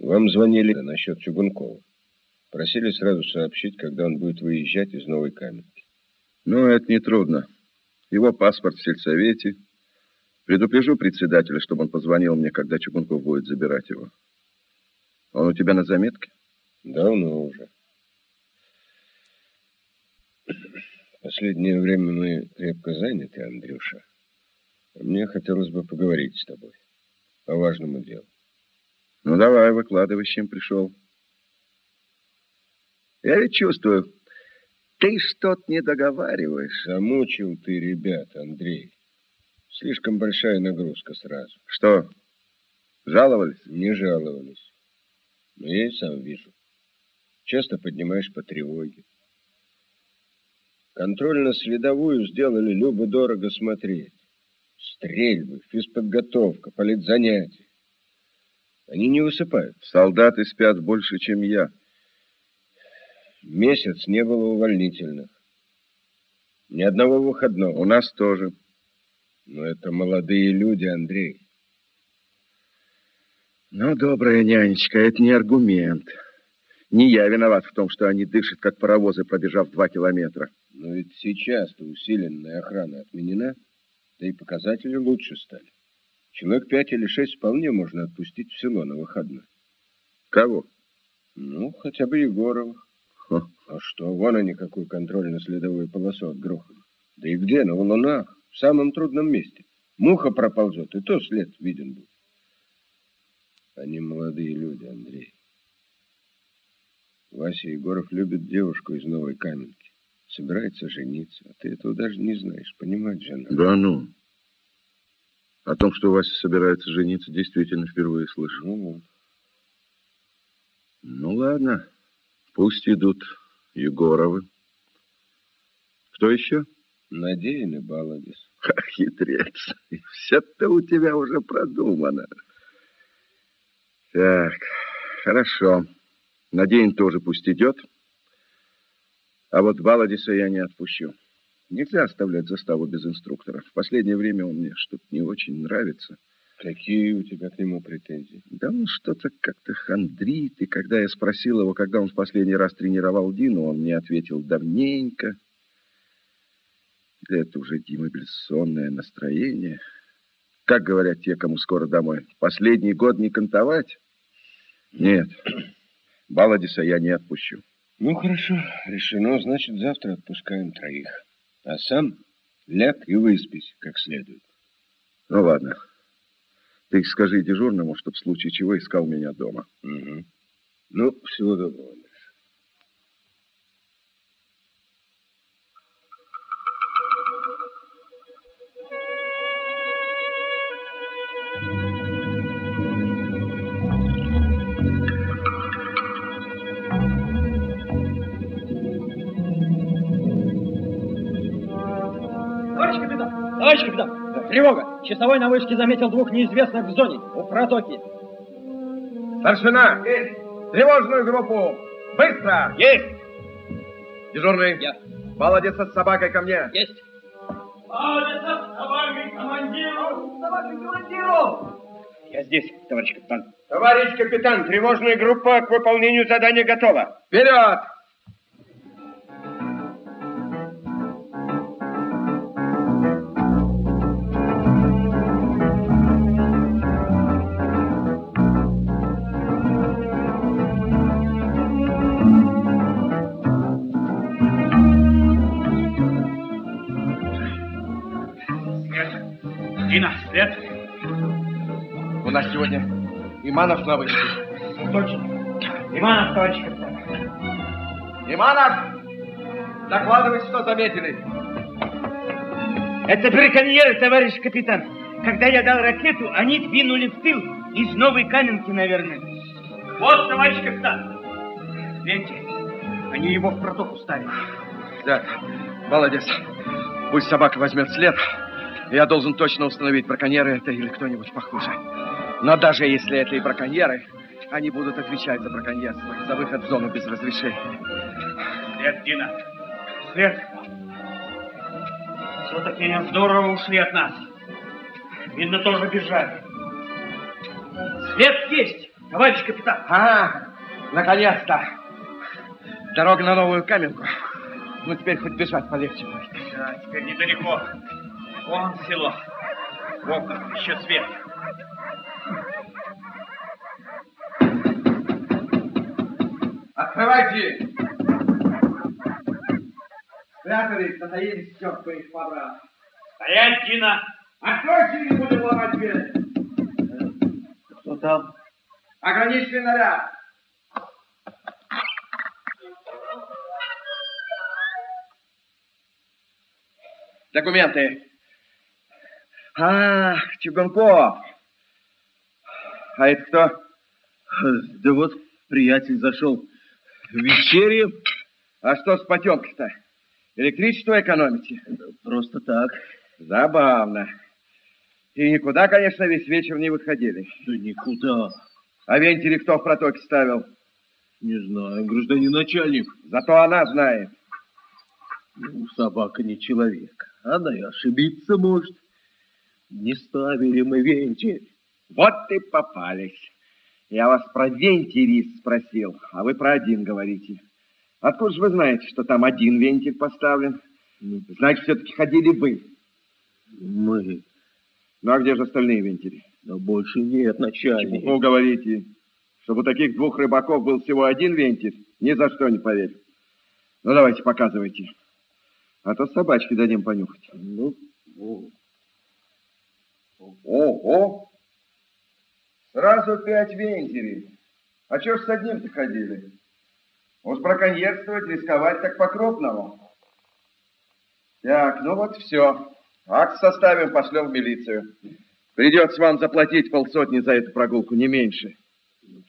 Вам звонили насчет Чугункова. Просили сразу сообщить, когда он будет выезжать из Новой Каменки. Ну, это нетрудно. Его паспорт в сельсовете. Предупрежу председателя, чтобы он позвонил мне, когда Чугунков будет забирать его. Он у тебя на заметке? Давно уже. Последнее время мы крепко заняты, Андрюша. Мне хотелось бы поговорить с тобой по важному делу. Ну, давай, выкладывай, с чем пришел. Я ведь чувствую, ты что-то не договариваешь. Замучил ты ребят, Андрей. Слишком большая нагрузка сразу. Что, жаловались? Не жаловались. Но я и сам вижу. Часто поднимаешь по тревоге. Контрольно-следовую сделали любо-дорого смотреть. Стрельбы, физподготовка, политзанятия. Они не высыпают. Солдаты спят больше, чем я. Месяц не было увольнительных. Ни одного выходного. У нас тоже. Но это молодые люди, Андрей. Ну, добрая нянечка, это не аргумент. Не я виноват в том, что они дышат, как паровозы, пробежав два километра. Но ведь сейчас-то усиленная охрана отменена, да и показатели лучше стали. Человек пять или шесть вполне можно отпустить в село на выходной. Кого? Ну, хотя бы Егоровых. А что, вон они какую контрольно-следовую полосу отгрохали. Да и где? На лунах, в самом трудном месте. Муха проползет, и то след виден будет. Они молодые люди, Андрей. Вася Егоров любит девушку из Новой Каменки. Собирается жениться, а ты этого даже не знаешь, понимать же надо. Да ну. О том, что Вася собирается жениться, действительно впервые слышу. Ну вот. Ну ладно, пусть идут Егоровы. Кто еще? Надеян и Баладис. Ах, хитрец. Все-то у тебя уже продумано. Так, хорошо. Надеян тоже пусть идет. А вот Баладиса я не отпущу. Нельзя оставлять заставу без инструктора. В последнее время он мне что-то не очень нравится. Какие у тебя к нему претензии? Да он что-то как-то хандрит. И когда я спросил его, когда он в последний раз тренировал Дину, он мне ответил давненько. Да это уже демобилизационное настроение. Как говорят те, кому скоро домой, последний год не кантовать? Нет, Баладиса я не отпущу. Ну, хорошо, решено. Значит, завтра отпускаем троих. А сам ляг и выспись как следует. Ну, ладно. Ты скажи дежурному, чтоб в случае чего искал меня дома. Угу. Ну, всего доброго. Товарищ капитан, тревога! Часовой на вышке заметил двух неизвестных в зоне, у протоки. Старшина! Есть! Тревожную группу! Быстро! Есть! Дежурный? Я. Молодец с собакой ко мне. Есть. Молодец с собакой командиру! Собакой командиру! Я здесь, товарищ капитан. Товарищ капитан, тревожная группа к выполнению задания готова. Вперед! Дина, след? У нас сегодня Иманов на вышке. Точно. Иманов, товарищ капитан. Иманов! Докладывай, что заметили. Это браконьеры, товарищ капитан. Когда я дал ракету, они двинули в тыл. Из Новой Каменки, наверное. Вот, товарищ капитан. Видите, они его в протоку ставили. Да, молодец. Пусть собака возьмет след. Я должен точно установить, браконьеры это или кто-нибудь похуже. Но даже если это и браконьеры, они будут отвечать за браконьерство, за выход в зону без разрешения. След, Дина. След. Все-таки здорово ушли от нас. Видно, тоже бежали. След есть. Товарищ капитан. А, наконец-то. Дорога на новую каменку. Ну, теперь хоть бежать полегче будет. Да, теперь недалеко. Вон село. В окнах еще свет. Открывайте! Спрятались, затаились, бы их побрал. Стоять, Дина! Откройте, не будем ломать дверь. Кто там? Ограниченный наряд. Документы. А, Чугунков. А это кто? Да вот приятель зашел. Вечерье А что с потемкой-то? Электричество экономите? просто так. Забавно. И никуда, конечно, весь вечер не выходили. Да никуда. А вентили кто в протоке ставил? Не знаю, гражданин начальник. Зато она знает. Ну, собака не человек. Она и ошибиться может. Не ставили мы вентиль. Вот и попались. Я вас про вентиль спросил, а вы про один говорите. Откуда же вы знаете, что там один вентиль поставлен? Ну, Значит, все-таки ходили вы. Мы. Ну, а где же остальные вентили? Да больше нет, начальник. Чего говорите? Чтобы у таких двух рыбаков был всего один вентиль? Ни за что не поверю. Ну, давайте, показывайте. А то собачки дадим понюхать. Ну, ну, Ого! Сразу пять вентилей. А чё ж с одним-то ходили? Уж браконьерствовать, рисковать так по-крупному. Так, ну вот все. Акт составим, пошлем в милицию. Придется вам заплатить полсотни за эту прогулку, не меньше. ну,